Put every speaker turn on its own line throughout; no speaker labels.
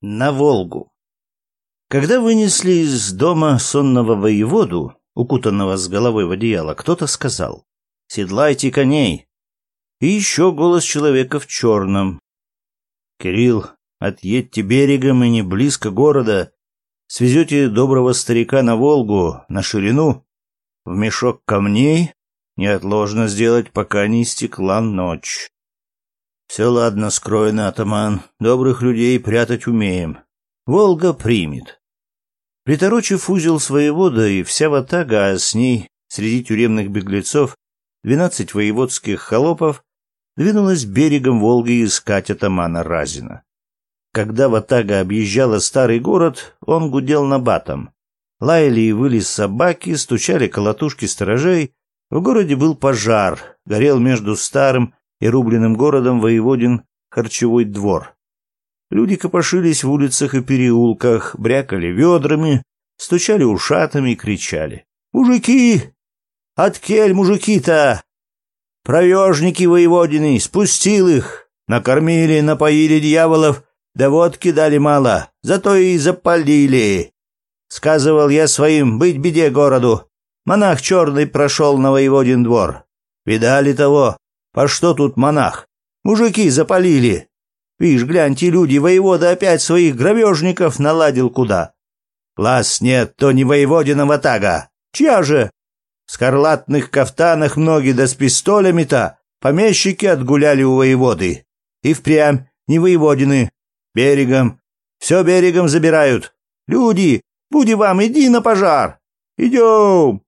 на Волгу. Когда вынесли из дома сонного воеводу, укутанного с головой в одеяло, кто-то сказал «Седлайте коней!» И еще голос человека в черном. «Кирилл, отъедьте берегом и не близко города. Свезете доброго старика на Волгу, на ширину, в мешок камней, неотложно сделать, пока не истекла ночь. Все ладно, скроено, атаман. Добрых людей прятать умеем. Волга примет. Приторочив узел своего да и вся ватага, а с ней среди тюремных беглецов двенадцать воеводских холопов, двинулась берегом Волги искать атамана Разина. Когда ватага объезжала старый город, он гудел набатом. Лаяли и выли собаки, стучали колотушки сторожей. В городе был пожар, горел между старым и рубленым городом воеводин харчевой двор. Люди копошились в улицах и переулках, брякали ведрами, стучали ушатами и кричали. «Мужики! Откель, мужики-то! Провежники воеводины! Спустил их! Накормили, напоили дьяволов, да водки дали мало, зато и запалили!» Сказывал я своим, быть беде городу. Монах черный прошел на воеводин двор. Видали того, а что тут монах? Мужики запалили. Вишь, гляньте, люди, воевода опять своих гравежников наладил куда. Класс нет, то не воеводина тага. Чья же? В скарлатных кафтанах многие да с пистолями-то помещики отгуляли у воеводы. И впрямь не воеводины. Берегом. Все берегом забирают. Люди, буди вам, иди на пожар. Идем.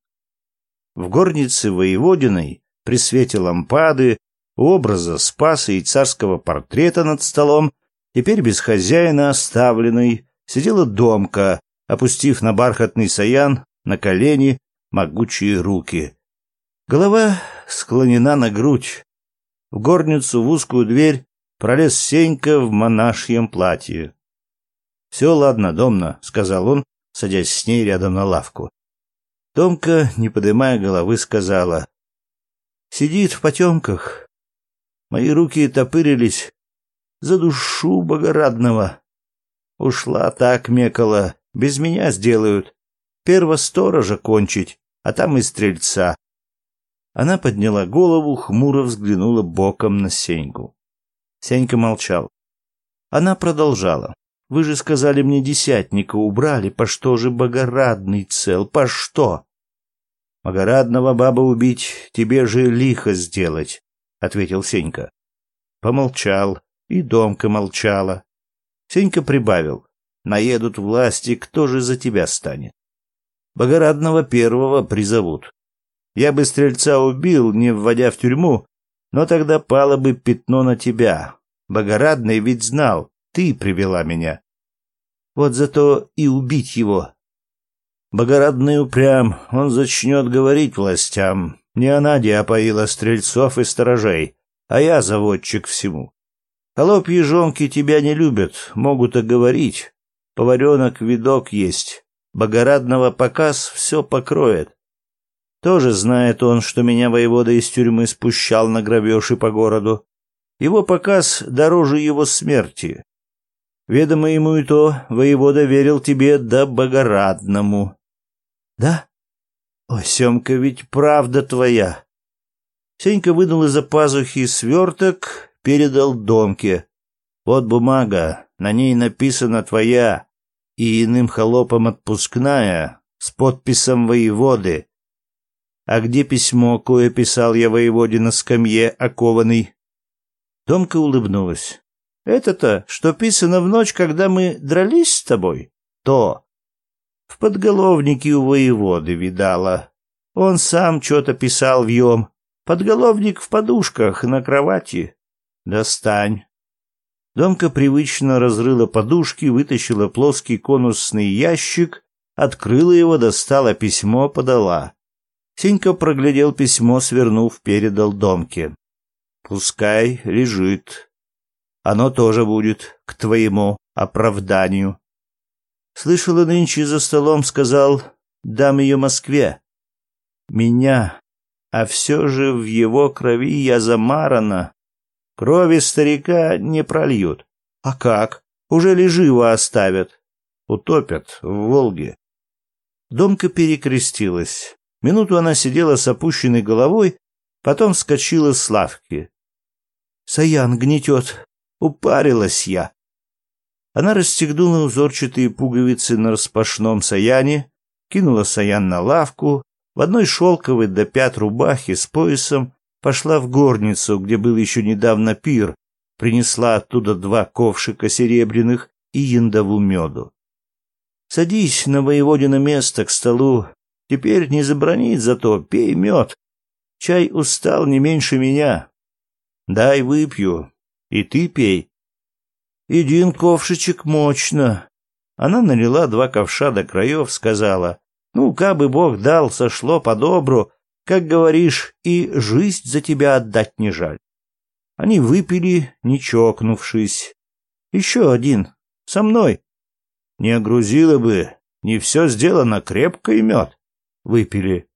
В горнице воеводиной при свете лампады, образа Спаса и царского портрета над столом, теперь без хозяина оставленный, сидела домка, опустив на бархатный саян на колени могучие руки. Голова склонена на грудь. В горницу в узкую дверь пролез Сенька в монашьем платье. «Все, ладно, домна», — сказал он, садясь с ней рядом на лавку. Томка, не поднимая головы, сказала, Сидит в потемках. Мои руки топырились. За душу богорадного. Ушла так мекала. Без меня сделают. Первосторожа кончить, а там и стрельца. Она подняла голову, хмуро взглянула боком на Сеньку. Сенька молчал. Она продолжала. «Вы же сказали мне десятника убрали, по что же богорадный цел, по что?» مگر баба убить тебе же лихо сделать, ответил Сенька. Помолчал, и Домка молчала. Сенька прибавил: наедут власти, кто же за тебя станет? Богорадного первого призовут. Я бы стрельца убил, не вводя в тюрьму, но тогда пало бы пятно на тебя. Богорадный ведь знал, ты привела меня. Вот зато и убить его Богородный упрям, он зачнет говорить властям. Не Анадия а опоила стрельцов и сторожей, а я заводчик всему. Холопьи жонки тебя не любят, могут оговорить. Поваренок видок есть, Богородного показ все покроет. Тоже знает он, что меня воевода из тюрьмы спущал на грабеж и по городу. Его показ дороже его смерти. Ведомо ему и то, воевода верил тебе да Богородному. Да? Ой, Семка, ведь правда твоя. Сенька вынул из-за пазухи сверток, передал Домке. Вот бумага, на ней написано «твоя» и иным холопом отпускная, с подписом воеводы. А где письмо, кое писал я воеводе на скамье, окованный? Домка улыбнулась. Это-то, что писано в ночь, когда мы дрались с тобой, то в подголовнике у воеводы видала. Он сам что-то писал в ём. Подголовник в подушках на кровати. Достань. Домка привычно разрыла подушки, вытащила плоский конусный ящик, открыла его, достала письмо, подала. Сенька проглядел письмо, свернув, передал Домке. «Пускай лежит. Оно тоже будет к твоему оправданию». Слышала нынче за столом, сказал «дам ее Москве». Меня. А все же в его крови я замарана. Крови старика не прольют. А как? Уже ли живо оставят? Утопят в Волге. Домка перекрестилась. Минуту она сидела с опущенной головой, потом вскочила с лавки. «Саян гнетет. Упарилась я. Она расстегнула узорчатые пуговицы на распашном саяне, кинула саян на лавку, в одной шелковой до пят рубахе с поясом пошла в горницу, где был еще недавно пир, принесла оттуда два ковшика серебряных и яндову меду. «Садись на воеводина место к столу, теперь не забронит зато, пей мед. Чай устал не меньше меня. Дай выпью, и ты пей, «Един ковшичек мощно!» Она налила два ковша до краев, сказала, «Ну, кабы Бог дал, сошло по-добру, как говоришь, и жизнь за тебя отдать не жаль». Они выпили, не чокнувшись. «Еще один. Со мной». «Не огрузило бы. Не все сделано, крепко и мед». Выпили.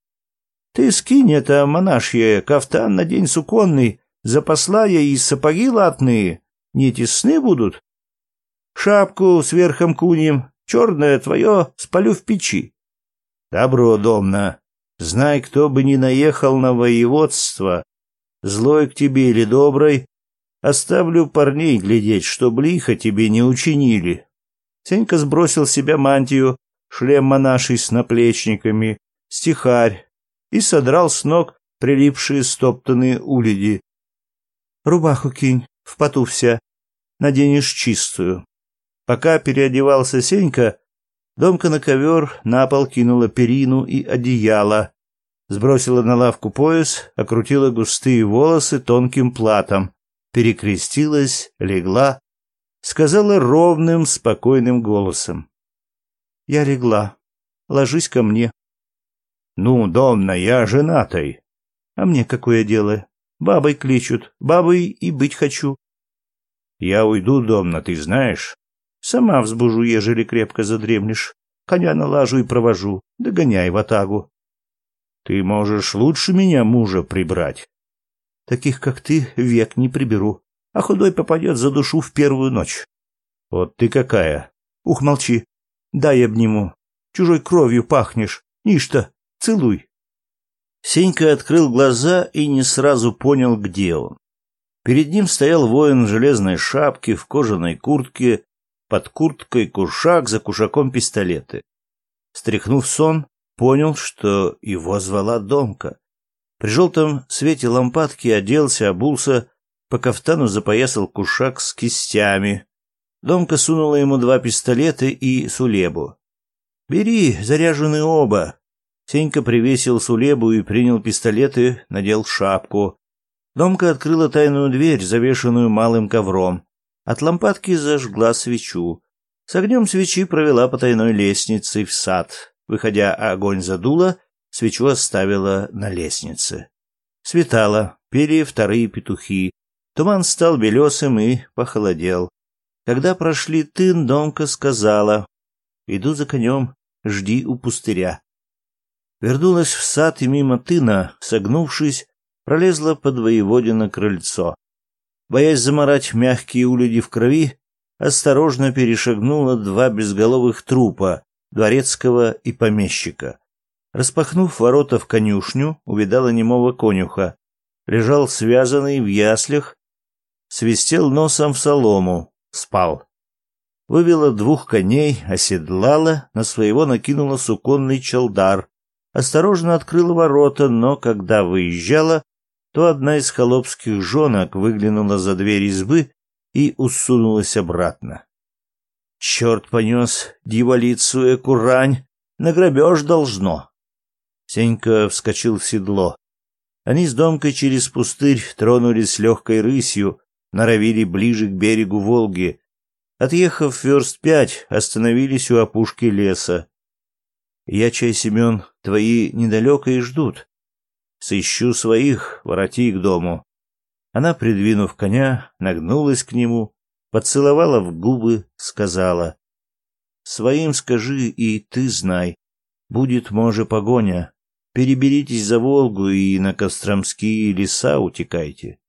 «Ты скинь это монашье, кафтан на день суконный, запасла я и сапоги латные. Не тесны будут?» Шапку с верхом кунем, черное твое, спалю в печи. Добро, домна. Знай, кто бы ни наехал на воеводство, злой к тебе или доброй, оставлю парней глядеть, чтоб лихо тебе не учинили. Сенька сбросил с себя мантию, шлем монаший с наплечниками, стихарь и содрал с ног прилипшие стоптанные уледи. Рубаху кинь, в поту вся, наденешь чистую. Пока переодевался Сенька, Домка на ковер на пол кинула перину и одеяло, сбросила на лавку пояс, окрутила густые волосы тонким платом, перекрестилась, легла, сказала ровным, спокойным голосом. «Я легла. Ложись ко мне». «Ну, Донна, я женатой». «А мне какое дело? Бабой кличут, бабой и быть хочу». «Я уйду, Донна, ты знаешь». Сама взбужу, ежели крепко задремлешь. Коня налажу и провожу, догоняй в атагу. Ты можешь лучше меня мужа прибрать. Таких, как ты, век не приберу, а худой попадет за душу в первую ночь. Вот ты какая! Ух, молчи. Дай обниму. Чужой кровью пахнешь. Ништа, целуй. Сенька открыл глаза и не сразу понял, где он. Перед ним стоял воин в железной шапке, в кожаной куртке под курткой кушак, за кушаком пистолеты. Стряхнув сон, понял, что его звала Домка. При желтом свете лампадки оделся, обулся, по кафтану запоясал кушак с кистями. Домка сунула ему два пистолета и сулебу. «Бери, заряжены оба!» Сенька привесил сулебу и принял пистолеты, надел шапку. Домка открыла тайную дверь, завешенную малым ковром. От лампадки зажгла свечу. С огнем свечи провела по тайной лестнице в сад. Выходя, огонь задула, свечу оставила на лестнице. Светало, пели вторые петухи. Туман стал белесым и похолодел. Когда прошли тын, Донка сказала, «Иду за конем, жди у пустыря». Вернулась в сад и мимо тына, согнувшись, пролезла под воеводина крыльцо. Боясь заморать мягкие улюди в крови, осторожно перешагнула два безголовых трупа дворецкого и помещика. Распахнув ворота в конюшню, увидала немого конюха. Лежал связанный в яслях, свистел носом в солому, спал. Вывела двух коней, оседлала, на своего накинула суконный чалдар. Осторожно открыла ворота, но когда выезжала, то одна из холопских женок выглянула за дверь избы и усунулась обратно. «Черт понес дьяволицу Экурань! На грабеж должно!» Сенька вскочил в седло. Они с Домкой через пустырь тронулись легкой рысью, норовили ближе к берегу Волги. Отъехав верст пять, остановились у опушки леса. — Я, Чай Семен, твои недалеко и ждут. Сыщу своих, вороти к дому. Она, придвинув коня, нагнулась к нему, поцеловала в губы, сказала: "Своим скажи и ты знай, будет, може, погоня. Переберитесь за Волгу и на Костромские леса утекайте.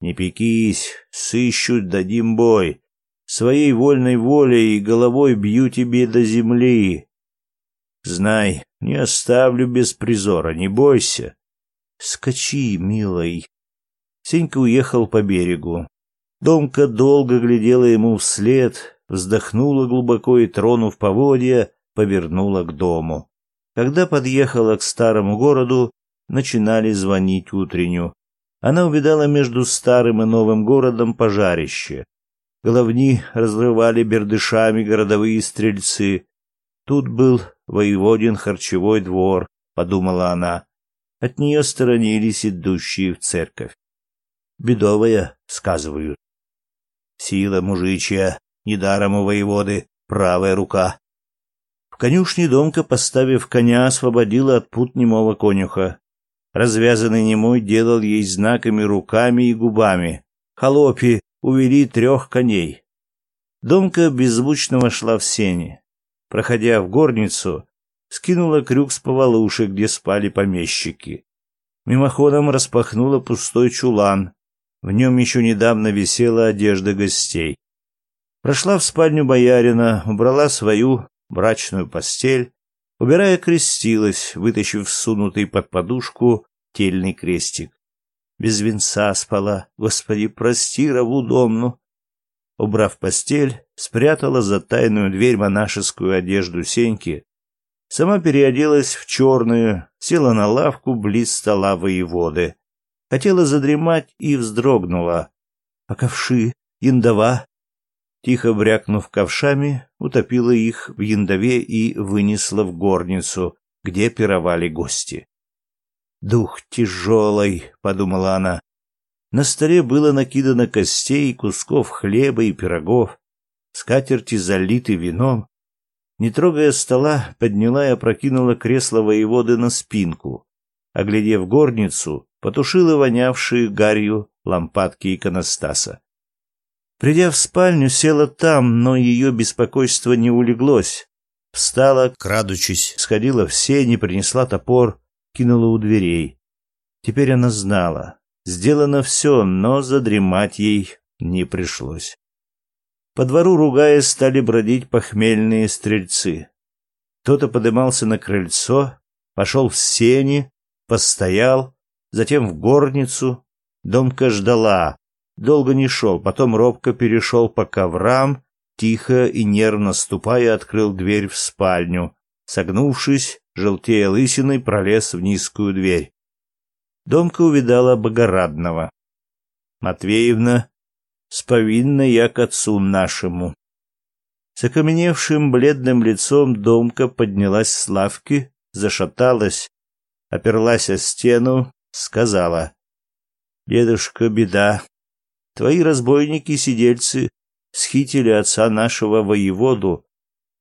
Не пекись, сыщут дадим бой. Своей вольной волей и головой бью тебе до земли. Знай, не оставлю без призора, не бойся. Скачи, милый. Сенька уехал по берегу. Домка долго глядела ему вслед, вздохнула глубоко и, тронув поводья, повернула к дому. Когда подъехала к старому городу, начинали звонить утренню. Она увидала между старым и новым городом пожарище. Головни разрывали бердышами городовые стрельцы. Тут был воеводин харчевой двор, подумала она. От нее сторонились идущие в церковь. «Бедовая», — сказывают. «Сила мужичья, недаром у воеводы, правая рука». В конюшне Домка, поставив коня, освободила от пут немого конюха. Развязанный немой делал ей знаками руками и губами. «Холопи, увели трех коней». Домка беззвучно вошла в сени. Проходя в горницу, скинула крюк с повалушек, где спали помещики. Мимоходом распахнула пустой чулан. В нем еще недавно висела одежда гостей. Прошла в спальню боярина, убрала свою брачную постель, убирая крестилась, вытащив сунутый под подушку тельный крестик. Без венца спала, господи, прости, Раву Домну. Убрав постель, спрятала за тайную дверь монашескую одежду Сеньки, Сама переоделась в черную, села на лавку близ стола воеводы. Хотела задремать и вздрогнула. А ковши, яндова. Тихо брякнув ковшами, утопила их в яндове и вынесла в горницу, где пировали гости. «Дух тяжелый», — подумала она. На столе было накидано костей, кусков хлеба и пирогов, скатерти залиты вином, не трогая стола, подняла и опрокинула кресло воеводы на спинку. Оглядев горницу, потушила вонявшие гарью лампадки иконостаса. Придя в спальню, села там, но ее беспокойство не улеглось. Встала, крадучись, сходила в сени, принесла топор, кинула у дверей. Теперь она знала. Сделано все, но задремать ей не пришлось. По двору, ругаясь, стали бродить похмельные стрельцы. Кто-то подымался на крыльцо, пошел в сени, постоял, затем в горницу. Домка ждала, долго не шел, потом робко перешел по коврам, тихо и нервно ступая открыл дверь в спальню. Согнувшись, желтея лысиной, пролез в низкую дверь. Домка увидала Богорадного. Матвеевна сповинно я к отцу нашему. С окаменевшим бледным лицом Домка поднялась с лавки, зашаталась, оперлась о стену, сказала. «Дедушка, беда. Твои разбойники-сидельцы схитили отца нашего воеводу,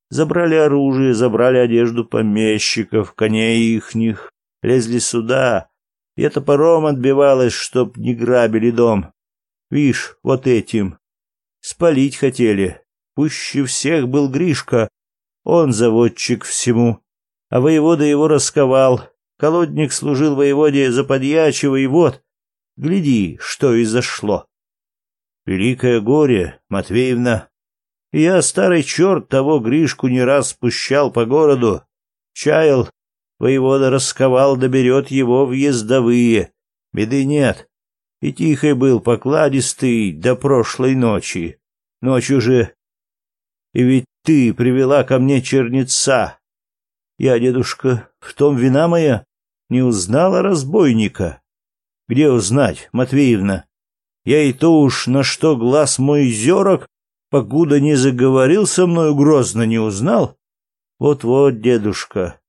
забрали оружие, забрали одежду помещиков, коней ихних, лезли сюда. Я топором отбивалось, чтоб не грабили дом. Вишь, вот этим. Спалить хотели. Пуще всех был Гришка. Он заводчик всему. А воевода его расковал. Колодник служил воеводе за подьячего и вот, гляди, что и зашло. Великое горе, Матвеевна. Я, старый черт, того Гришку не раз спущал по городу. Чаял, воевода расковал, доберет его въездовые. Беды нет и тихой был покладистый до прошлой ночи. Ночью же... И ведь ты привела ко мне черница. Я, дедушка, в том вина моя, не узнала разбойника. Где узнать, Матвеевна? Я и то уж, на что глаз мой зерок, покуда не заговорил со мною грозно, не узнал. Вот-вот, дедушка,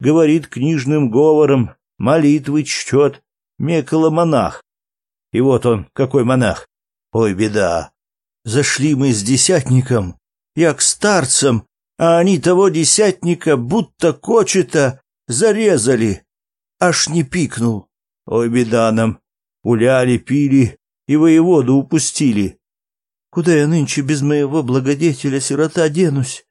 говорит книжным говором, молитвы чтет, мекало монах. И вот он, какой монах. Ой, беда. Зашли мы с десятником. Я к старцам, а они того десятника будто кочета зарезали. Аж не пикнул. Ой, беда нам. Гуляли, пили и воеводу упустили. Куда я нынче без моего благодетеля сирота денусь?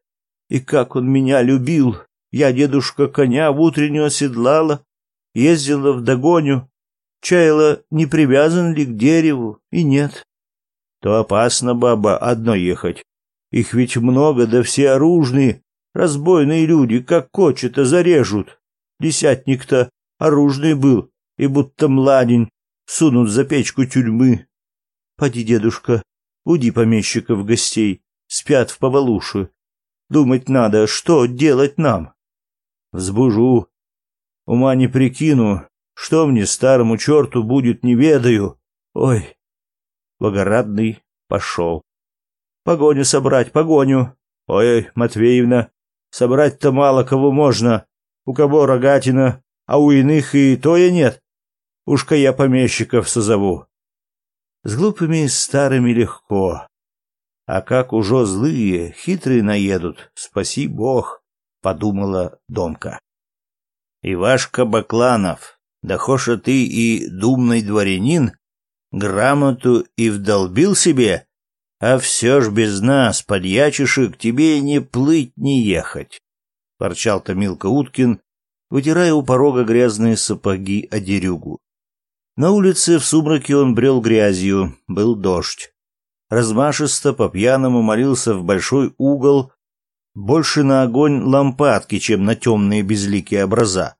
И как он меня любил! Я, дедушка, коня в утреннюю оседлала, ездила в догоню, Чайло не привязан ли к дереву, и нет. То опасно, баба, одно ехать. Их ведь много, да все оружные. Разбойные люди, как кочета, зарежут. Десятник-то оружный был, и будто младень, сунут за печку тюрьмы. Поди, дедушка, уди помещиков гостей, спят в повалуши. Думать надо, что делать нам. Взбужу. Ума не прикину, что мне, старому черту, будет, не ведаю. Ой!» Благородный пошел. «Погоню собрать, погоню! Ой, Матвеевна, собрать-то мало кого можно, у кого рогатина, а у иных и то и нет. Ушка я помещиков созову». С глупыми старыми легко. А как уже злые, хитрые наедут, спаси бог, — подумала Домка. Ивашка Бакланов да хоша ты и думный дворянин, грамоту и вдолбил себе, а все ж без нас, подьячишек, тебе не плыть, не ехать, — ворчал Томилка Уткин, вытирая у порога грязные сапоги о дерюгу. На улице в сумраке он брел грязью, был дождь. Размашисто по-пьяному молился в большой угол, больше на огонь лампадки, чем на темные безликие образа.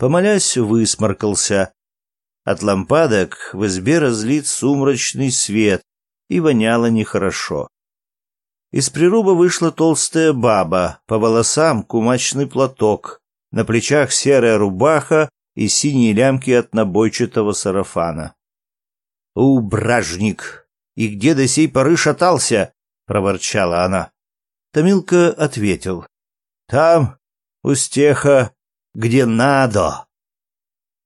Помолясь, высморкался. От лампадок в избе разлит сумрачный свет и воняло нехорошо. Из прируба вышла толстая баба, по волосам кумачный платок, на плечах серая рубаха и синие лямки от набойчатого сарафана. Убражник! И где до сей поры шатался?» — проворчала она. Томилка ответил. «Там, у стеха, где надо.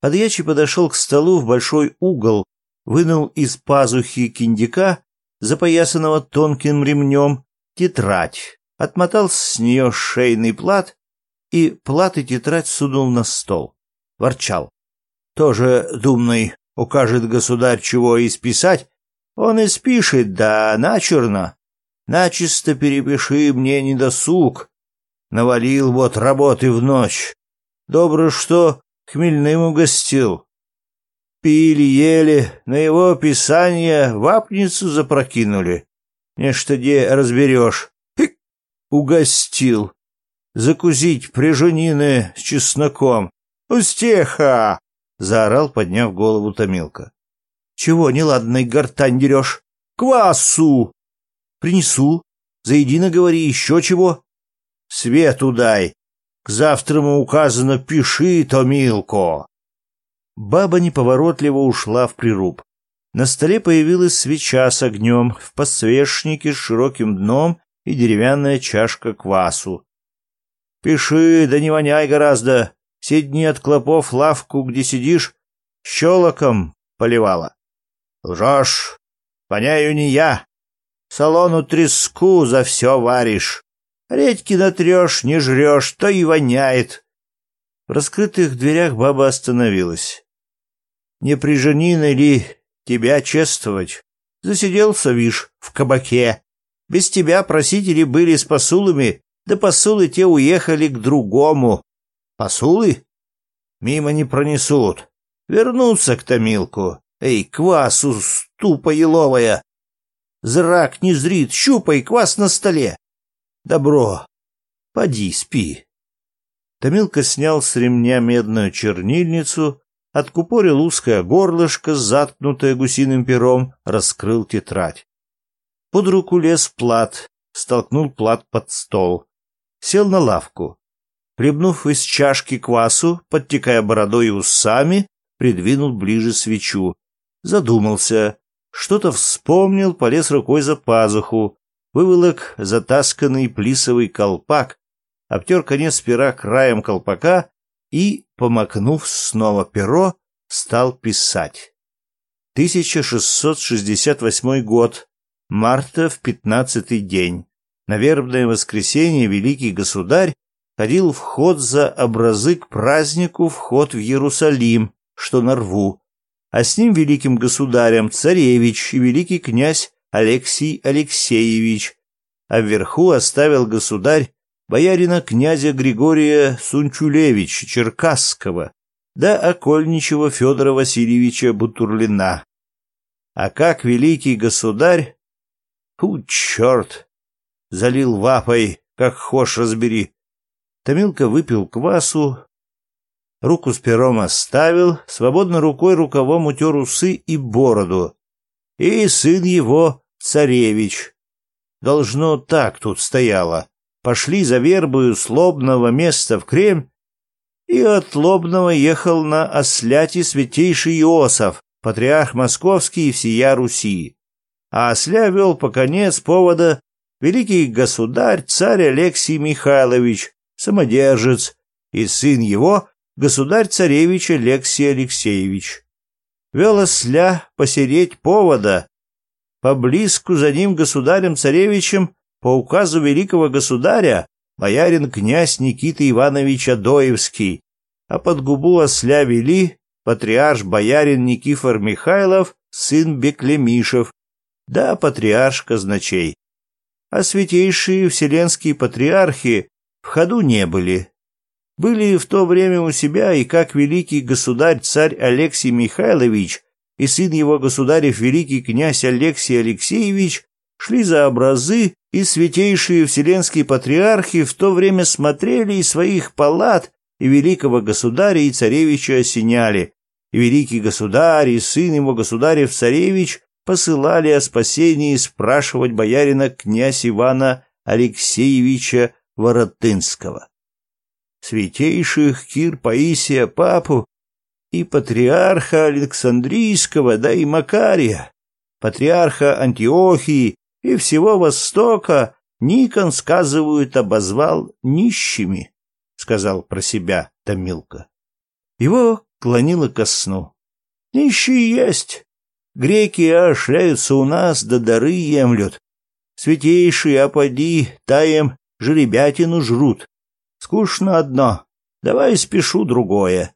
Подьячий подошел к столу в большой угол, вынул из пазухи киндика запоясанного тонким ремнем, тетрадь, отмотал с нее шейный плат и плат и тетрадь сунул на стол. Ворчал. Тоже думный, укажет государь, чего исписать, он испишет. спишет, да начерно. Начисто перепиши мне недосуг. Навалил вот работы в ночь. Добро, что хмельным угостил. Пили, ели, на его писание вапницу запрокинули. Нечто где разберешь. Хик! Угостил. Закусить прижунины с чесноком. Устеха! Заорал, подняв голову Томилка. Чего неладной гортань дерешь? Квасу! Принесу. Заедино говори еще чего. Свету дай. К ему указано «Пиши, то Томилко!» Баба неповоротливо ушла в прируб. На столе появилась свеча с огнем, в подсвечнике с широким дном и деревянная чашка квасу. «Пиши, да не воняй гораздо! Сидни от клопов лавку, где сидишь, щелоком поливала!» «Лжешь! Воняю не я! Салону треску за все варишь!» Редьки натрешь, не жрешь, то и воняет. В раскрытых дверях баба остановилась. Не приженина ли тебя чествовать? Засиделся, вишь, в кабаке. Без тебя просители были с посулами, да посулы те уехали к другому. Посулы? Мимо не пронесут. Вернутся к Томилку. Эй, квасу, ступа еловая! Зрак не зрит, щупай, квас на столе. Добро. Поди, спи. Томилка снял с ремня медную чернильницу, откупорил узкое горлышко, заткнутое гусиным пером, раскрыл тетрадь. Под руку лез плат, столкнул плат под стол. Сел на лавку. прибнув из чашки квасу, подтекая бородой и усами, придвинул ближе свечу. Задумался. Что-то вспомнил, полез рукой за пазуху выволок затасканный плисовый колпак, обтер конец пера краем колпака и, помакнув снова перо, стал писать. 1668 год, марта в пятнадцатый день. На вербное воскресенье великий государь ходил в ход за образы к празднику вход в Иерусалим, что на рву, а с ним великим государем царевич и великий князь Алексей Алексеевич, а вверху оставил государь боярина князя Григория Сунчулевич Черкасского да окольничего Федора Васильевича Бутурлина. А как великий государь... Фу, черт! Залил вапой, как хошь разбери. Томилка выпил квасу, руку с пером оставил, свободно рукой рукавом утер усы и бороду. И сын его царевич. Должно так тут стояло. Пошли за вербою с лобного места в Кремль, и от лобного ехал на осляте святейший Иосиф, патриарх московский и всея Руси. А осля вел по конец повода великий государь царь Алексий Михайлович, самодержец, и сын его государь-царевич Алексей Алексеевич. Вел осля посереть повода, Поблизку за ним государем царевичем по указу великого государя боярин князь Никита Иванович Адоевский, а под губу осля вели патриарш боярин Никифор Михайлов, сын Беклемишев, да патриарш казначей. А святейшие вселенские патриархи в ходу не были. Были в то время у себя и как великий государь-царь Алексей Михайлович – и сын его государев великий князь Алексей Алексеевич шли за образы, и святейшие вселенские патриархи в то время смотрели из своих палат и великого государя и царевича осеняли, и великий государь и сын его государев-царевич посылали о спасении спрашивать боярина князь Ивана Алексеевича Воротынского. Святейших Кир Паисия Папу и патриарха Александрийского, да и Макария, патриарха Антиохии и всего Востока Никон, сказывают, обозвал нищими, — сказал про себя Томилка. Его клонило ко сну. Нищие есть. Греки ошляются у нас, да дары емлют. Святейшие, опади, таем, жеребятину жрут. Скучно одно. Давай спешу другое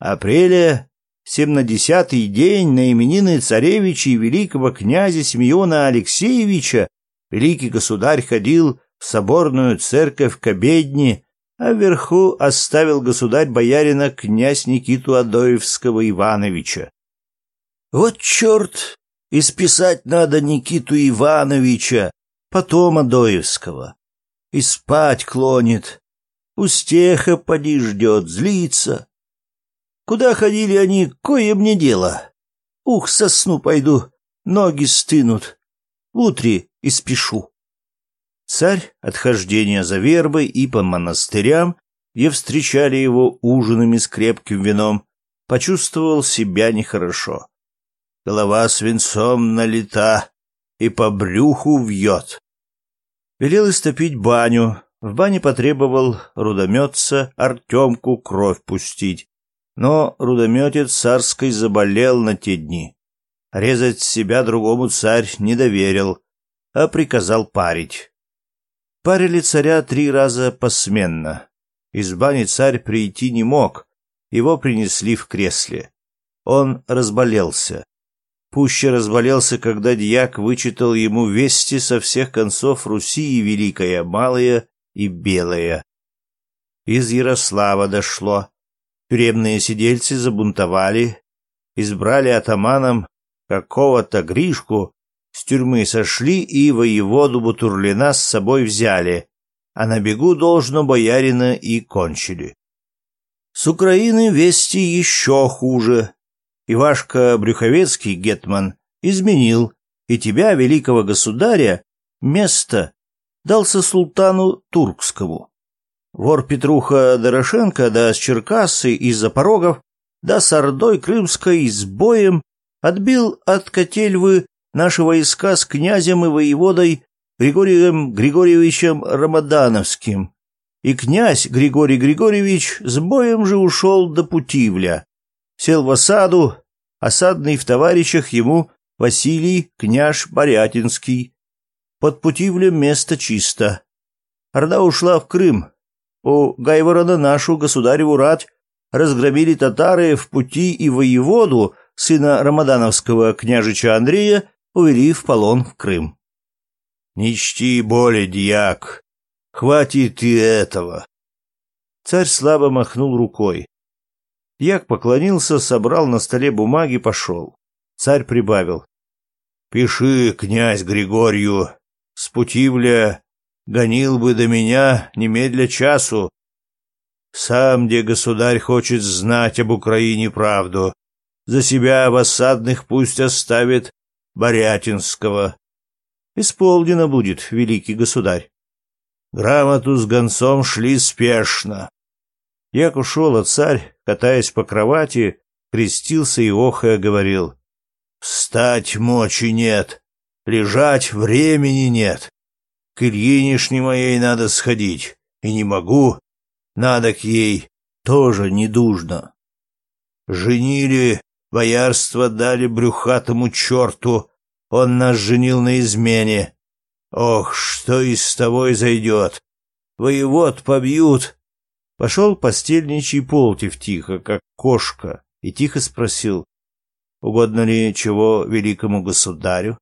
апреля, семнадесятый день на именины царевича и великого князя Симеона Алексеевича, великий государь ходил в соборную церковь к обедне, а вверху оставил государь-боярина князь Никиту Адоевского Ивановича. Вот черт! Исписать надо Никиту Ивановича, потом Адоевского. И спать клонит. Устеха поди ждет, злится. Куда ходили они, кое мне дело. Ух, сосну пойду, ноги стынут. Утри и спешу. Царь отхождения за вербой и по монастырям, где встречали его ужинами с крепким вином, почувствовал себя нехорошо. Голова свинцом налита и по брюху вьет. Велел истопить баню, в бане потребовал рудометца Артемку кровь пустить. Но рудометец царской заболел на те дни. Резать себя другому царь не доверил, а приказал парить. Парили царя три раза посменно. Из бани царь прийти не мог, его принесли в кресле. Он разболелся. Пуще разболелся, когда дьяк вычитал ему вести со всех концов Руси и великая, малая и белая. Из Ярослава дошло, Тюремные сидельцы забунтовали, избрали атаманом какого-то Гришку, с тюрьмы сошли и воеводу Бутурлина с собой взяли, а на бегу должно боярина и кончили. С Украины вести еще хуже. Ивашка Брюховецкий, гетман, изменил, и тебя, великого государя, место дался султану Туркскому. Вор Петруха Дорошенко да с Черкассы из-за порогов, да с Ордой Крымской с боем отбил от Котельвы наши войска с князем и воеводой Григорием Григорьевичем Рамадановским. И князь Григорий Григорьевич с боем же ушел до Путивля. Сел в осаду, осадный в товарищах ему Василий княж Борятинский. Под Путивлем место чисто. Орда ушла в Крым, у Гайворона нашу, государеву рать, разгромили татары в пути и воеводу, сына рамадановского княжича Андрея, увели в полон в Крым. «Не чти боли, дьяк! Хватит и этого!» Царь слабо махнул рукой. Дьяк поклонился, собрал на столе бумаги, пошел. Царь прибавил.
«Пиши, князь Григорию, с Путивля гонил бы до меня немедля часу. Сам, где государь хочет знать об Украине правду, за себя в осадных пусть оставит Борятинского. Исполнено будет, великий государь. Грамоту с гонцом шли спешно. Як ушел, а царь, катаясь по кровати, крестился и охая говорил. «Встать мочи нет, лежать времени нет. К Ильинишне моей надо сходить, и не могу. Надо к ей, тоже не недужно. Женили, боярство дали брюхатому черту, он нас женил на измене. Ох, что из того и зайдет. Воевод побьют. Пошел постельничий Полтев тихо, как кошка, и тихо спросил, угодно ли чего великому государю?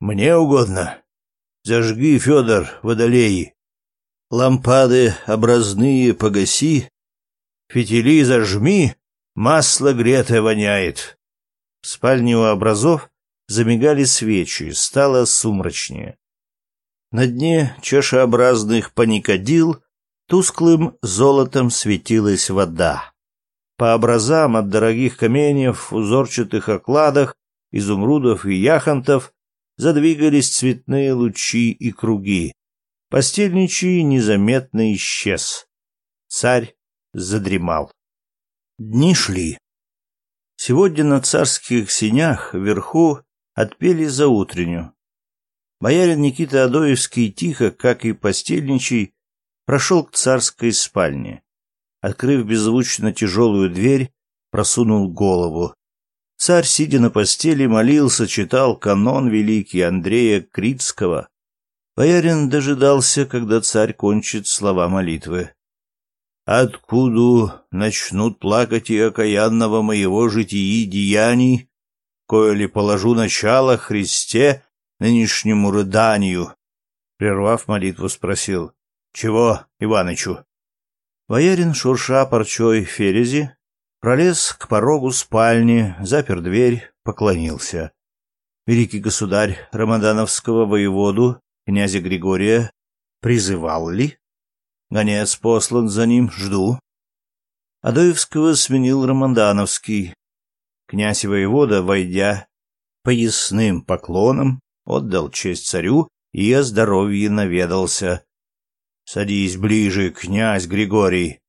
Мне угодно. Зажги, Федор, водолеи. Лампады образные погаси, фитили зажми, масло гретое воняет. В спальне у образов замигали свечи, стало сумрачнее. На дне чашеобразных паникодил тусклым золотом светилась вода. По образам от дорогих каменьев, узорчатых окладах, изумрудов и яхонтов задвигались цветные лучи и круги. Постельничий незаметно исчез. Царь задремал. Дни шли. Сегодня на царских сенях вверху отпели за утренню. Боярин Никита Адоевский тихо, как и постельничий, прошел к царской спальне. Открыв беззвучно тяжелую дверь, просунул голову. Царь, сидя на постели, молился, читал канон великий Андрея Критского. Боярин дожидался, когда царь кончит слова молитвы. «Откуда начнут плакать и окаянного моего житии деяний, коли положу начало Христе нынешнему рыданию?» Прервав молитву, спросил. «Чего, Иванычу?» Боярин, шурша парчой ферези, пролез к порогу спальни, запер дверь, поклонился. Великий государь Рамадановского воеводу, князя Григория, призывал ли? Гонец послан за ним, жду. Адоевского сменил Рамадановский. Князь и воевода, войдя поясным поклоном, отдал честь царю и о здоровье наведался. — Садись ближе, князь Григорий,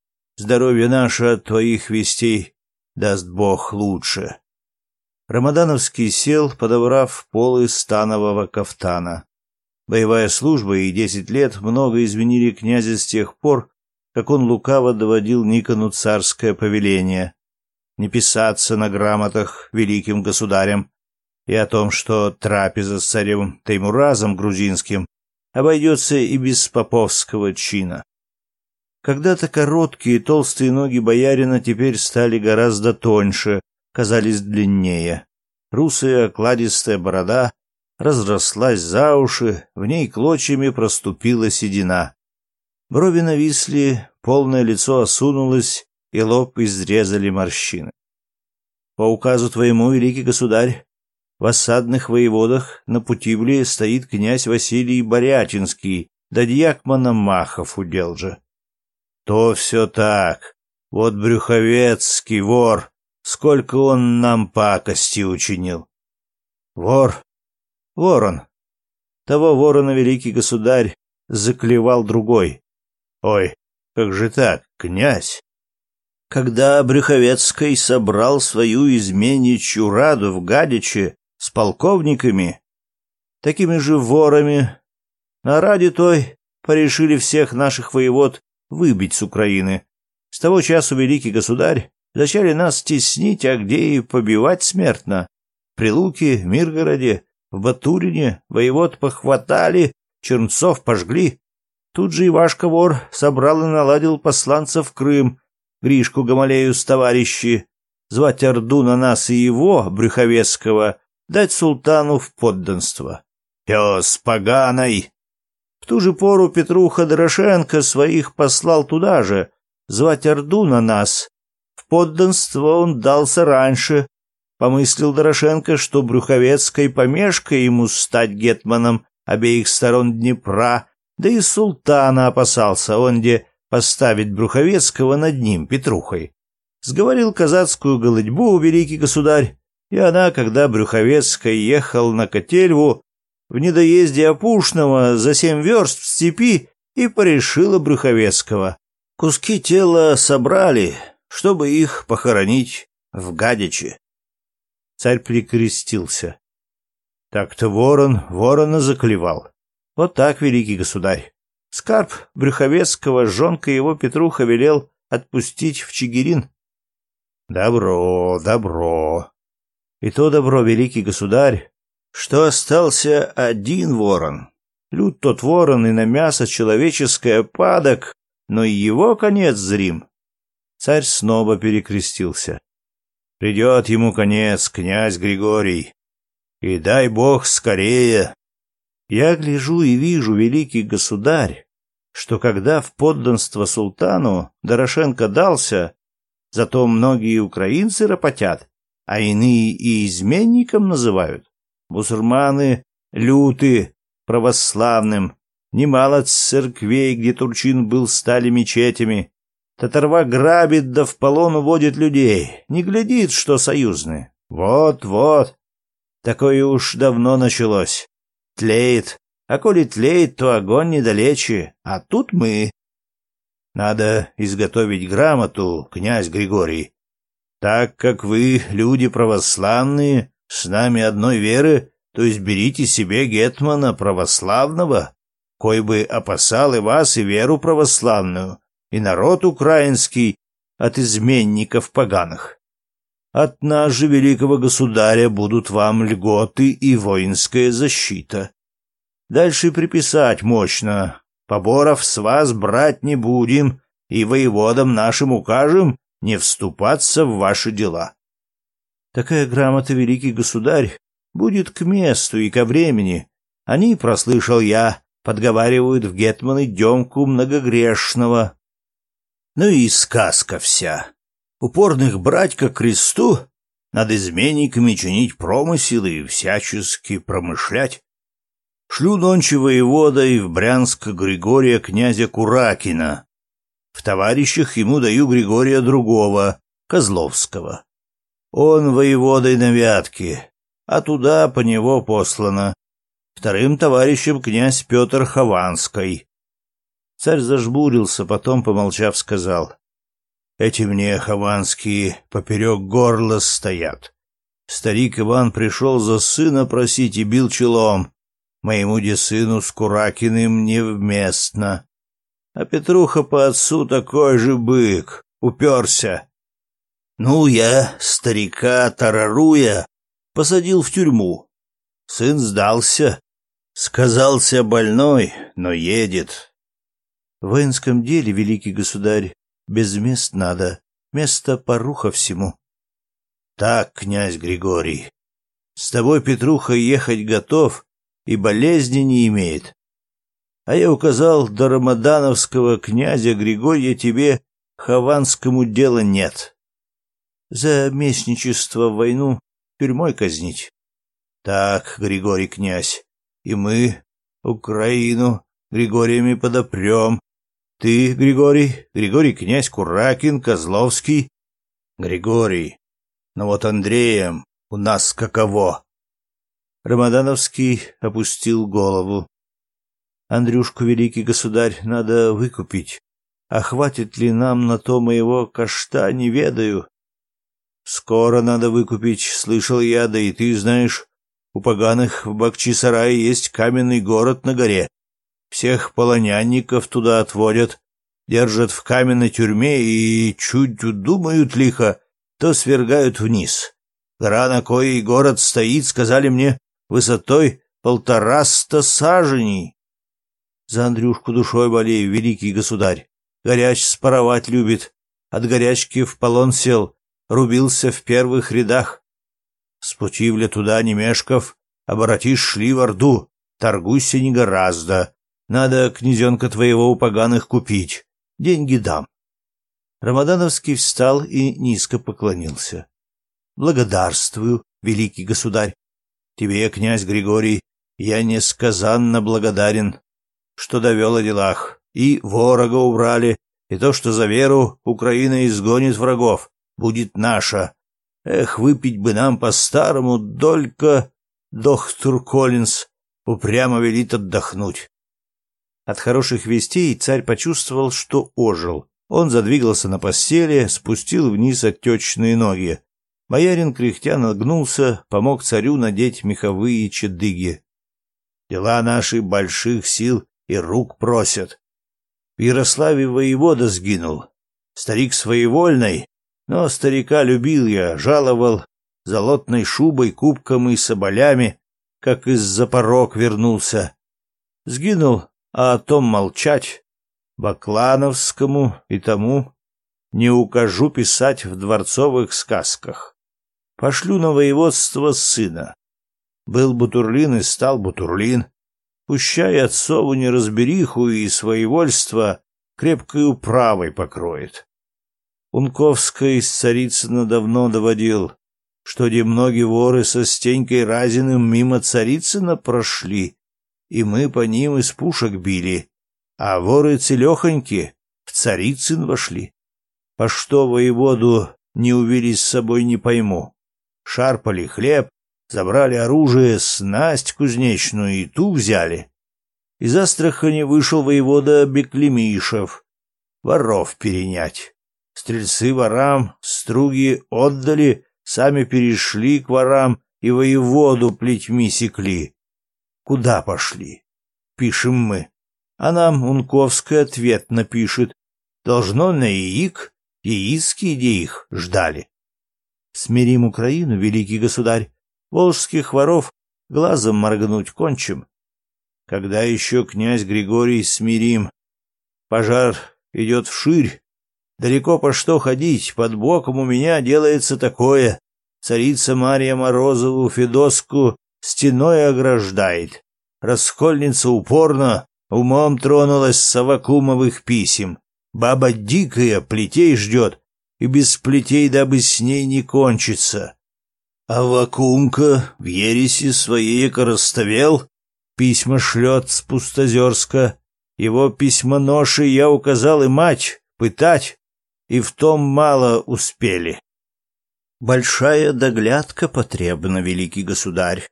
Здоровье наше от твоих вестей даст Бог лучше. Рамадановский сел, подобрав полы станового кафтана. Боевая служба и десять лет много изменили князя с тех пор, как он лукаво доводил Никону царское повеление не писаться на грамотах великим государям и о том, что трапеза с царем Таймуразом грузинским обойдется и без поповского чина. Когда-то короткие толстые ноги боярина теперь стали гораздо тоньше, казались длиннее. Русая окладистая борода разрослась за уши, в ней клочьями проступила седина. Брови нависли, полное лицо осунулось, и лоб изрезали морщины. По указу твоему, великий государь, в осадных воеводах на Путивле стоит князь Василий Борятинский, да дьякмана Махов удел же то все так. Вот Брюховецкий вор, сколько он нам пакости учинил. Вор, ворон. Того ворона великий государь заклевал другой. Ой, как же так, князь? Когда Брюховецкий собрал свою изменничью раду в Гадиче с полковниками, такими же ворами, на раде той порешили всех наших воевод выбить с Украины. С того часу великий государь зачали нас теснить, а где и побивать смертно. При Луке, Миргороде, в Батурине воевод похватали, чернцов пожгли. Тут же Ивашка вор собрал и наладил посланцев в Крым, Гришку Гамалею с товарищи, звать Орду на нас и его, Брюховецкого, дать султану в подданство. «Пес поганый!» В ту же пору Петруха Дорошенко своих послал туда же, звать Орду на нас. В подданство он дался раньше.
Помыслил Дорошенко, что брюховецкой помешкой ему стать гетманом обеих сторон Днепра, да и султана опасался, он где поставить Брюховецкого над ним, Петрухой. Сговорил казацкую голодьбу великий государь, и она, когда Брюховецкой ехал на Котельву, в недоезде Опушного за семь верст в степи и порешила Брюховецкого. Куски тела собрали, чтобы их похоронить в Гадиче. Царь прикрестился. Так-то ворон ворона заклевал. Вот так, великий государь. Скарб Брюховецкого, жонка его Петруха велел отпустить в Чигирин. Добро, добро. И то добро, великий государь, что остался один ворон. Люд тот ворон и на мясо человеческое падок, но и его конец зрим. Царь снова перекрестился. Придет ему конец, князь Григорий. И дай бог скорее. Я гляжу и вижу, великий государь, что когда в подданство султану Дорошенко дался, зато многие украинцы ропотят, а иные и изменником называют мусульманы, люты, православным. Немало церквей, где Турчин был, стали мечетями. Татарва грабит да в полон уводит людей, не глядит, что союзны. Вот-вот. Такое уж давно началось. Тлеет. А коли тлеет, то огонь недалече, а тут мы. Надо изготовить грамоту, князь Григорий. Так как вы люди православные, с нами одной веры, то есть берите себе гетмана православного, кой бы опасал и вас, и веру православную, и народ украинский от изменников поганых. От нас же, великого государя, будут вам льготы и воинская защита. Дальше приписать мощно. Поборов с вас брать не будем, и воеводам нашим укажем не вступаться в ваши дела. Такая грамота великий государь будет к месту и ко времени. Они, прослышал я, подговаривают в гетманы Демку Многогрешного. Ну и сказка вся. Упорных брать ко кресту, над изменниками чинить промыселы и всячески промышлять. Шлю нонче воевода и в Брянск Григория князя Куракина. В товарищах ему даю Григория другого, Козловского. Он воеводой на Вятке, а туда по него послано. Вторым товарищем князь Петр Хованской. Царь зажмурился, потом, помолчав, сказал. «Эти мне хованские поперек горла стоят. Старик Иван пришел за сына просить и бил челом. Моему де сыну с Куракиным невместно. А Петруха по отцу такой же бык, уперся. Ну, я, старика тараруя, посадил в тюрьму. Сын сдался. Сказался больной, но едет. В воинском деле, великий государь, без мест надо. Место поруха всему. Так, князь Григорий, с тобой Петруха ехать готов и болезни не имеет. А я указал до рамадановского князя Григория тебе хованскому дела нет за местничество в войну тюрьмой казнить. Так, Григорий князь, и мы Украину Григориями подопрем. Ты, Григорий, Григорий князь Куракин, Козловский. Григорий, но вот Андреем у нас каково? Рамадановский опустил голову. Андрюшку, великий государь, надо выкупить. А хватит ли нам на то моего кашта, не ведаю. Скоро надо выкупить, слышал я, да и ты знаешь, у поганых в Бакчисарае есть каменный город на горе. Всех полонянников туда отводят, держат в каменной тюрьме и чуть думают лихо, то свергают вниз. Гора, на коей город стоит, сказали мне, высотой полтораста саженей. За Андрюшку душой болею, великий государь. Горяч споровать любит. От горячки в полон сел, рубился в первых рядах. Спутивля туда Немешков, обратишь шли в Орду, торгуйся не гораздо. Надо князенка твоего у поганых купить, деньги дам. Рамадановский встал и низко поклонился.
Благодарствую, великий государь. Тебе, князь Григорий, я несказанно благодарен, что довел о делах. И ворога убрали, и то, что за веру Украина изгонит врагов будет наша. Эх, выпить бы нам по-старому, только доктор Коллинз упрямо велит отдохнуть.
От хороших вестей царь почувствовал, что ожил. Он задвигался на постели, спустил вниз отечные ноги. Боярин кряхтя нагнулся, помог царю надеть меховые чедыги. Дела наши больших сил и рук просят. В Ярославе воевода сгинул. Старик своевольный, но старика любил я, жаловал золотной шубой, кубком и соболями, как из-за порог вернулся. Сгинул, а о том молчать. Баклановскому и тому не укажу писать в дворцовых сказках. Пошлю на воеводство сына. Был Бутурлин и стал Бутурлин. Пущай отцову неразбериху и своевольство крепкой управой покроет. Умковской царицына давно доводил, что где многие воры со Стенькой Разиным мимо царицына прошли, и мы по ним из пушек били, а воры целехоньки в царицын вошли. По что воеводу не увели с собой, не пойму. Шарпали хлеб, забрали оружие, снасть кузнечную и ту взяли. Из Астрахани вышел воевода Беклемишев. Воров перенять. Стрельцы ворам, струги отдали, сами перешли к ворам и воеводу плетьми секли. Куда пошли? Пишем мы. А нам Унковский ответ напишет. Должно на яик, яицкие где их ждали. Смирим Украину, великий государь, волжских воров глазом моргнуть кончим. Когда еще князь Григорий смирим? Пожар идет вширь, Далеко по что ходить, под боком у меня делается такое. Царица Мария Морозову Федоску стеной ограждает. Раскольница упорно умом тронулась с совокумовых писем. Баба дикая, плетей ждет, и без плетей, дабы с ней не кончится. А вакумка в ереси своей коростовел, письма шлет с пустозерска. Его письмоноши я указал и мать пытать, и в том мало успели. Большая доглядка потребна, великий государь.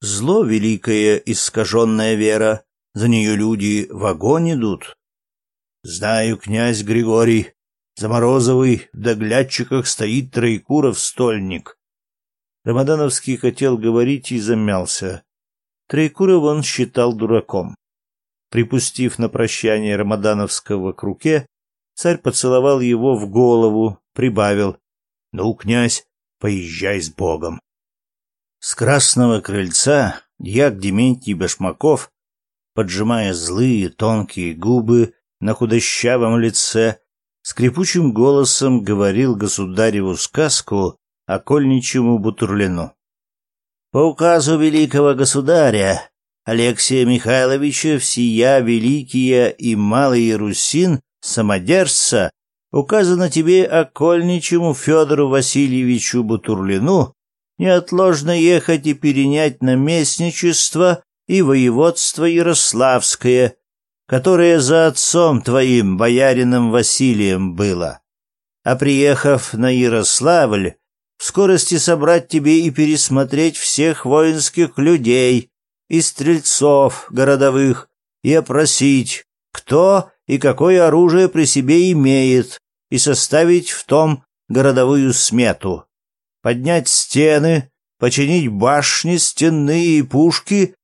Зло великое, искаженная вера, за нее люди в огонь идут. Знаю, князь Григорий, за Морозовой в доглядчиках стоит Троекуров-стольник. Рамадановский хотел говорить и замялся. Троекуров он считал дураком. Припустив на прощание Рамадановского к руке, Царь поцеловал его в голову, прибавил. «Ну, князь, поезжай с Богом». С красного крыльца дьяк Дементий Башмаков, поджимая злые тонкие губы на худощавом лице, скрипучим голосом говорил государеву сказку о Бутурлину. По указу великого государя Алексея Михайловича всея великие и Малые Русин самодержца указано тебе окольничему Федору Васильевичу Бутурлину неотложно ехать и перенять наместничество и воеводство Ярославское, которое за отцом твоим, боярином Василием, было. А приехав на Ярославль, в скорости собрать тебе и пересмотреть всех воинских людей и стрельцов городовых и опросить, кто и какое оружие при себе имеет, и составить в том городовую смету. Поднять стены, починить башни, стенные пушки,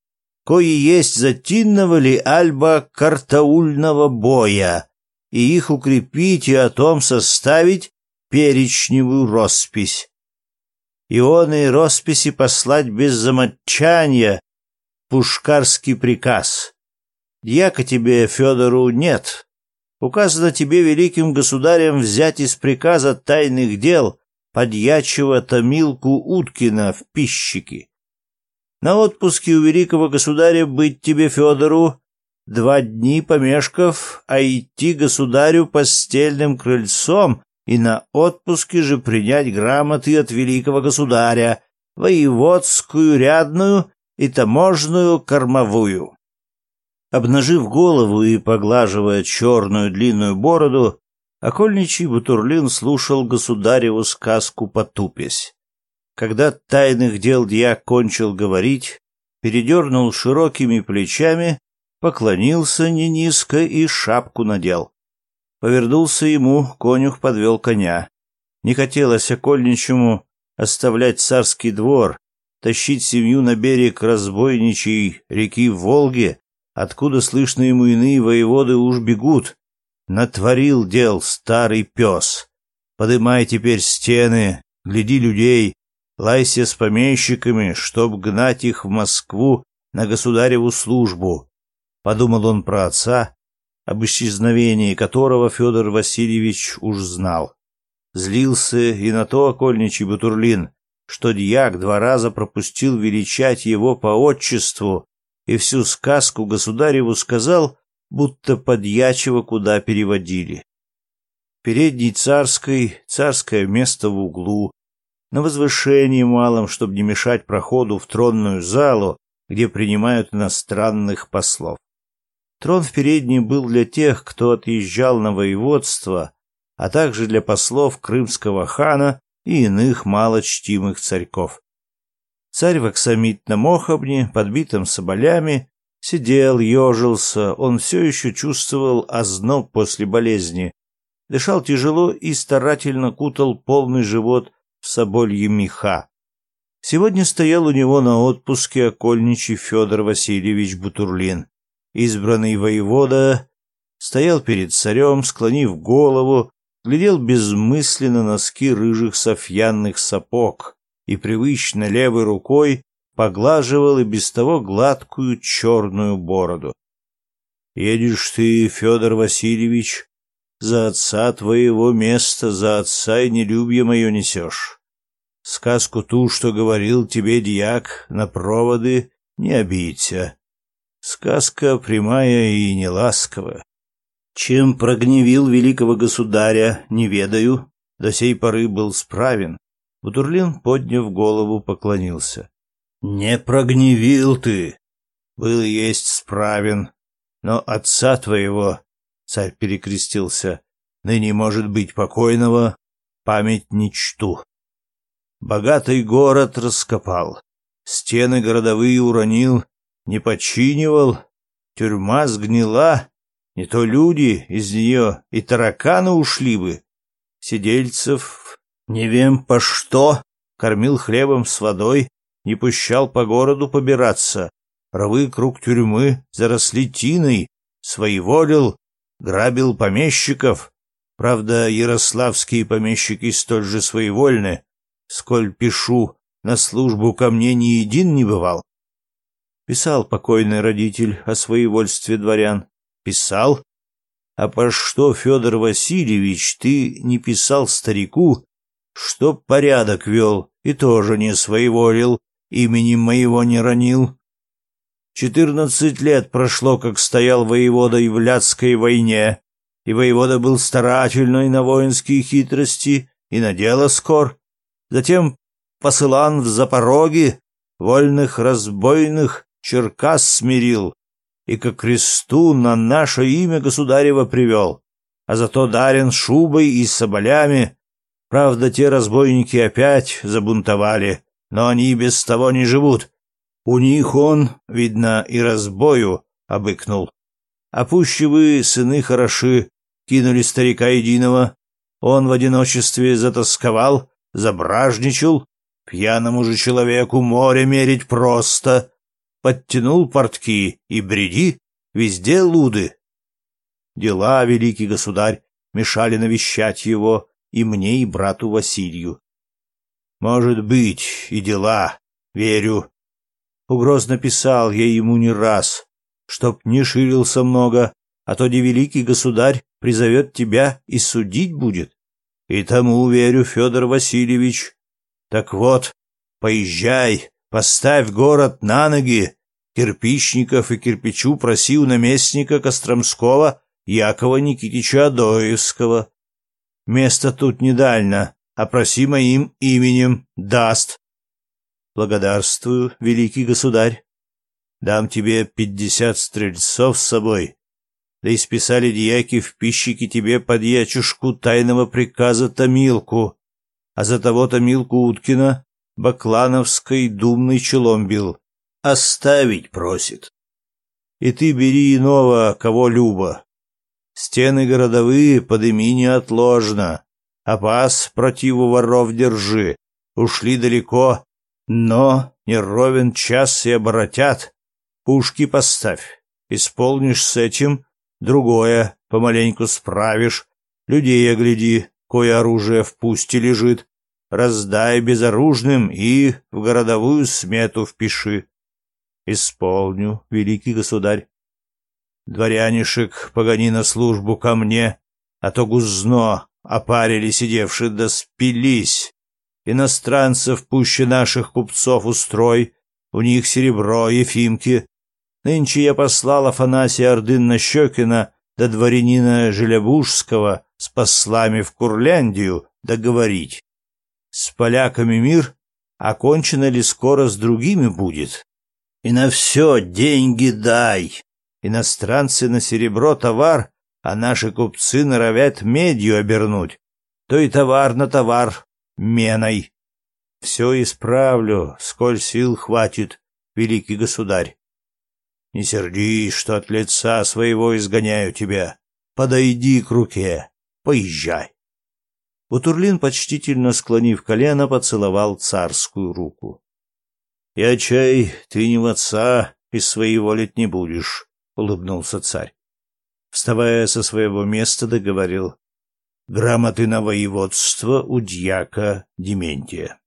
кои есть затинного ли альба картаульного боя, и их укрепить и о том составить перечневую роспись. Ионы росписи послать без замочания, пушкарский приказ. Дьяка тебе, Федору, нет. Указано тебе великим государем взять из приказа тайных дел подьячего Томилку Уткина в пищики. На отпуске у великого государя быть тебе, Федору, два дни помешков, а идти государю постельным крыльцом
и на отпуске же принять грамоты от великого государя, воеводскую рядную и таможную кормовую.
Обнажив голову и поглаживая черную длинную бороду, окольничий Бутурлин слушал государеву сказку потупясь. Когда тайных дел дьяк кончил говорить, передернул широкими плечами, поклонился не низко и шапку надел. Повернулся ему, конюх подвел коня. Не хотелось окольничему оставлять царский двор, тащить семью на берег разбойничьей реки Волги, откуда слышно ему иные воеводы уж бегут. Натворил дел старый пес. Подымай теперь стены, гляди людей, лайся с помещиками, чтоб гнать их в Москву на государеву службу. Подумал он про отца, об исчезновении которого Федор Васильевич уж знал. Злился и на то окольничий Бутурлин, что дьяк два раза пропустил величать его по отчеству, и всю сказку государеву сказал, будто подьячего куда переводили. Передний царской, царское место в углу, на возвышении малом, чтобы не мешать проходу в тронную залу, где принимают иностранных послов. Трон в передней был для тех, кто отъезжал на воеводство, а также для послов крымского хана и иных малочтимых царьков. Царь в аксамитном охобне, подбитом соболями, сидел, ежился, он все еще чувствовал озноб после болезни, дышал тяжело и старательно кутал полный живот в соболье меха. Сегодня стоял у него на отпуске окольничий Федор Васильевич Бутурлин, избранный воевода, стоял перед царем, склонив голову, глядел безмысленно носки рыжих софьянных сапог — и привычно левой рукой поглаживал и без того гладкую черную бороду. «Едешь ты, Федор Васильевич, за отца твоего места, за отца и нелюбье мое несешь. Сказку ту, что говорил тебе дьяк, на проводы не обидься. Сказка прямая и неласковая. Чем прогневил великого государя, не ведаю, до сей поры был справен. Бутурлин, подняв голову, поклонился. «Не прогневил ты! Был есть справен, но отца твоего...» Царь перекрестился. «Ныне, может быть, покойного, память не чту. Богатый город раскопал, стены городовые уронил, не починивал, тюрьма сгнила, не то люди из нее и тараканы ушли бы. Сидельцев не вем по что, кормил хлебом с водой, не пущал по городу побираться. рвы круг тюрьмы заросли тиной, своеволил, грабил помещиков. Правда, ярославские помещики столь же своевольны, сколь пишу, на службу ко мне ни един не бывал. Писал покойный родитель о своевольстве дворян. Писал? А по что, Федор Васильевич, ты не писал старику, чтоб порядок вел и тоже не своеволил, имени моего не ронил. Четырнадцать лет прошло, как стоял воевода в Ляцкой войне, и воевода был старательный на воинские хитрости и на дело скор. Затем посылан в Запороги, вольных разбойных Черкас смирил и ко кресту на наше имя государева привел, а зато дарен шубой и соболями Правда, те разбойники опять забунтовали, но они без того не живут. У них он, видно, и разбою обыкнул. А пуще вы, сыны хороши, кинули старика единого. Он в одиночестве затасковал, забражничал. Пьяному же человеку море мерить просто. Подтянул портки и бреди, везде луды. Дела, великий государь, мешали навещать его, и мне, и брату Василию. «Может быть, и дела, верю». Угроз написал я ему не раз, чтоб не ширился много, а то девеликий государь призовет тебя и судить будет. И тому верю, Федор Васильевич. Так вот, поезжай, поставь город на ноги. Кирпичников и кирпичу проси у наместника Костромского Якова Никитича Адоевского.
Место тут недально, опроси моим именем, даст.
Благодарствую, великий государь.
Дам тебе пятьдесят стрельцов с собой. Да и списали дьяки в пищики тебе под ячушку тайного приказа Томилку, а за того Томилку Уткина Баклановской думный челом бил. Оставить просит. И ты бери иного, кого любо. Стены городовые подыми неотложно. А Опас противу воров держи. Ушли далеко, но не ровен час и оборотят. Пушки поставь. Исполнишь с этим, другое помаленьку справишь. Людей огляди, кое оружие в пусте лежит. Раздай безоружным и в городовую смету впиши. Исполню, великий государь. Дворянишек, погони на службу ко мне, а то гузно опарили сидевши да спились. Иностранцев пуще наших купцов устрой, у них серебро, ефимки. Нынче я послал Афанасия Ордынна-Щекина до да дворянина Желябужского с послами в Курляндию договорить. С поляками мир, окончено а ли скоро с другими будет? И на все деньги дай, Иностранцы на серебро товар, а наши купцы норовят медью обернуть. То и товар на товар меной. Все исправлю, сколь сил хватит, великий государь. Не сердись, что от лица своего изгоняю тебя. Подойди к руке, поезжай.
Бутурлин, почтительно склонив колено, поцеловал царскую руку. — Я чай, ты не в отца, из своей воли не будешь. — улыбнулся царь. Вставая со своего места, договорил. «Грамоты на воеводство у дьяка Дементия».